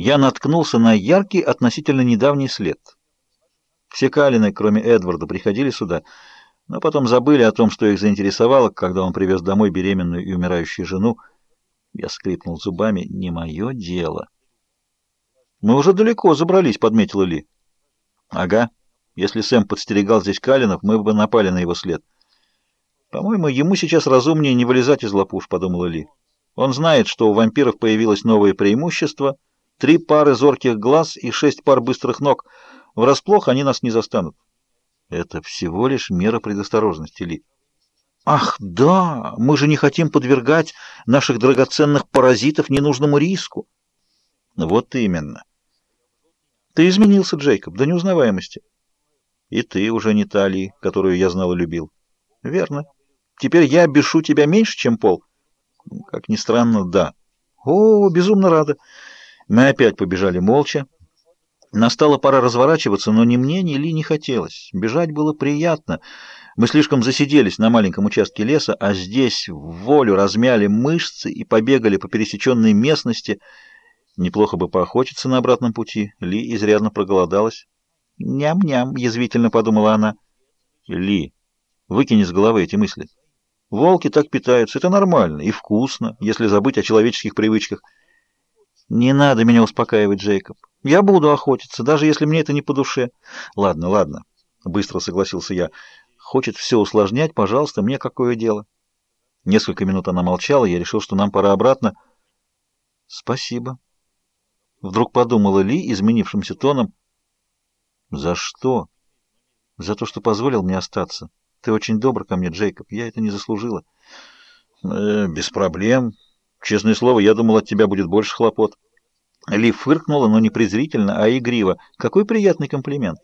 я наткнулся на яркий относительно недавний след. Все Калины, кроме Эдварда, приходили сюда, но потом забыли о том, что их заинтересовало, когда он привез домой беременную и умирающую жену. Я скрипнул зубами. «Не мое дело». «Мы уже далеко забрались», — подметила Ли. «Ага. Если Сэм подстерегал здесь Калинов, мы бы напали на его след». «По-моему, ему сейчас разумнее не вылезать из лапуш», — подумала Ли. «Он знает, что у вампиров появилось новое преимущество — Три пары зорких глаз и шесть пар быстрых ног. Врасплох они нас не застанут. Это всего лишь мера предосторожности, Ли. Ах, да, мы же не хотим подвергать наших драгоценных паразитов ненужному риску. Вот именно. Ты изменился, Джейкоб, до неузнаваемости. И ты уже не та Ли, которую я знал и любил. Верно. Теперь я бешу тебя меньше, чем Пол. Как ни странно, да. О, безумно рада. Мы опять побежали молча. Настала пора разворачиваться, но ни мне, ни Ли не хотелось. Бежать было приятно. Мы слишком засиделись на маленьком участке леса, а здесь в волю размяли мышцы и побегали по пересеченной местности. Неплохо бы поохотиться на обратном пути. Ли изрядно проголодалась. «Ням-ням», — язвительно подумала она. «Ли, выкини с головы эти мысли. Волки так питаются, это нормально и вкусно, если забыть о человеческих привычках». «Не надо меня успокаивать, Джейкоб. Я буду охотиться, даже если мне это не по душе». «Ладно, ладно», — быстро согласился я. «Хочет все усложнять, пожалуйста, мне какое дело?» Несколько минут она молчала, я решил, что нам пора обратно. «Спасибо». Вдруг подумала Ли изменившимся тоном. «За что?» «За то, что позволил мне остаться. Ты очень добр ко мне, Джейкоб. Я это не заслужила». «Э, «Без проблем». Честное слово, я думал, от тебя будет больше хлопот. Ли фыркнула, но не презрительно, а игриво. Какой приятный комплимент.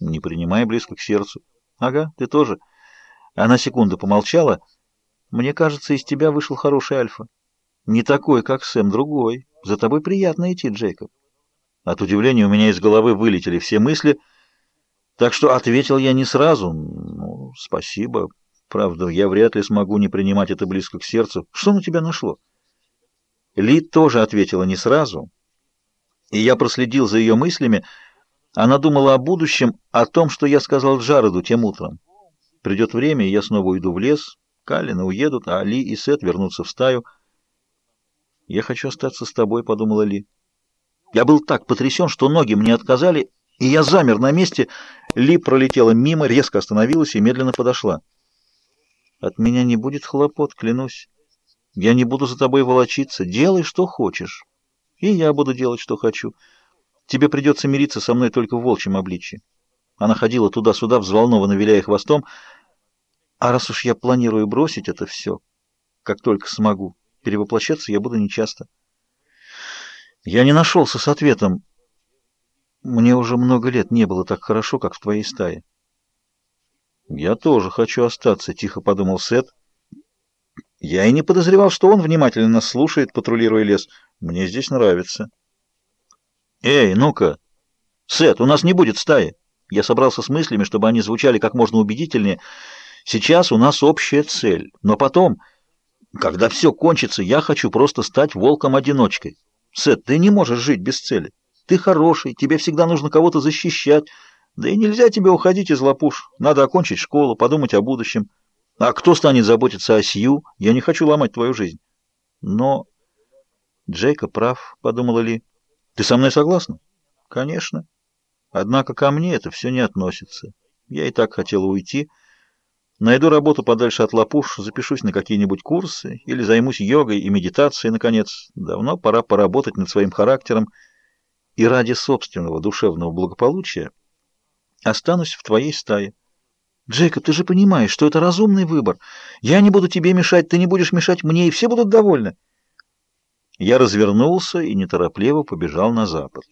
Не принимай близко к сердцу. Ага, ты тоже. Она секунду помолчала. Мне кажется, из тебя вышел хороший Альфа. Не такой, как Сэм, другой. За тобой приятно идти, Джейкоб. От удивления у меня из головы вылетели все мысли, так что ответил я не сразу. Ну, спасибо. Правда, я вряд ли смогу не принимать это близко к сердцу. Что на тебя нашло? Ли тоже ответила не сразу, и я проследил за ее мыслями. Она думала о будущем, о том, что я сказал Джареду тем утром. Придет время, и я снова уйду в лес, Калины уедут, а Ли и Сет вернутся в стаю. «Я хочу остаться с тобой», — подумала Ли. Я был так потрясен, что ноги мне отказали, и я замер на месте. Ли пролетела мимо, резко остановилась и медленно подошла. «От меня не будет хлопот, клянусь». Я не буду за тобой волочиться. Делай, что хочешь. И я буду делать, что хочу. Тебе придется мириться со мной только в волчьем обличье. Она ходила туда-сюда, взволнованно виляя хвостом. А раз уж я планирую бросить это все, как только смогу, перевоплощаться я буду нечасто. Я не нашелся с ответом. Мне уже много лет не было так хорошо, как в твоей стае. Я тоже хочу остаться, тихо подумал Сет. Я и не подозревал, что он внимательно нас слушает, патрулируя лес. Мне здесь нравится. Эй, ну-ка! Сет, у нас не будет стаи. Я собрался с мыслями, чтобы они звучали как можно убедительнее. Сейчас у нас общая цель. Но потом, когда все кончится, я хочу просто стать волком-одиночкой. Сет, ты не можешь жить без цели. Ты хороший, тебе всегда нужно кого-то защищать. Да и нельзя тебе уходить из лапуш. Надо окончить школу, подумать о будущем. А кто станет заботиться о Сью? Я не хочу ломать твою жизнь. Но... Джейка прав, подумала Ли. Ты со мной согласна? Конечно. Однако ко мне это все не относится. Я и так хотела уйти. Найду работу подальше от лапуш, запишусь на какие-нибудь курсы или займусь йогой и медитацией, наконец. Давно пора поработать над своим характером и ради собственного душевного благополучия останусь в твоей стае. Джейкоб, ты же понимаешь, что это разумный выбор. Я не буду тебе мешать, ты не будешь мешать мне, и все будут довольны. Я развернулся и неторопливо побежал на запад.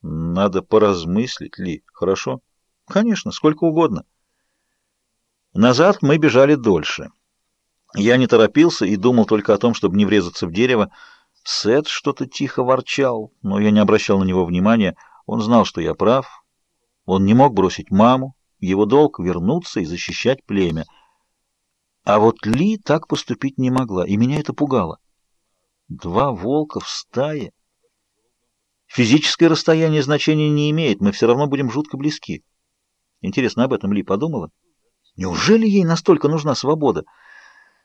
Надо поразмыслить, Ли, хорошо? Конечно, сколько угодно. Назад мы бежали дольше. Я не торопился и думал только о том, чтобы не врезаться в дерево. Сет что-то тихо ворчал, но я не обращал на него внимания. Он знал, что я прав. Он не мог бросить маму, его долг — вернуться и защищать племя. А вот Ли так поступить не могла, и меня это пугало. Два волка в стае. Физическое расстояние значения не имеет, мы все равно будем жутко близки. Интересно, об этом Ли подумала? Неужели ей настолько нужна свобода?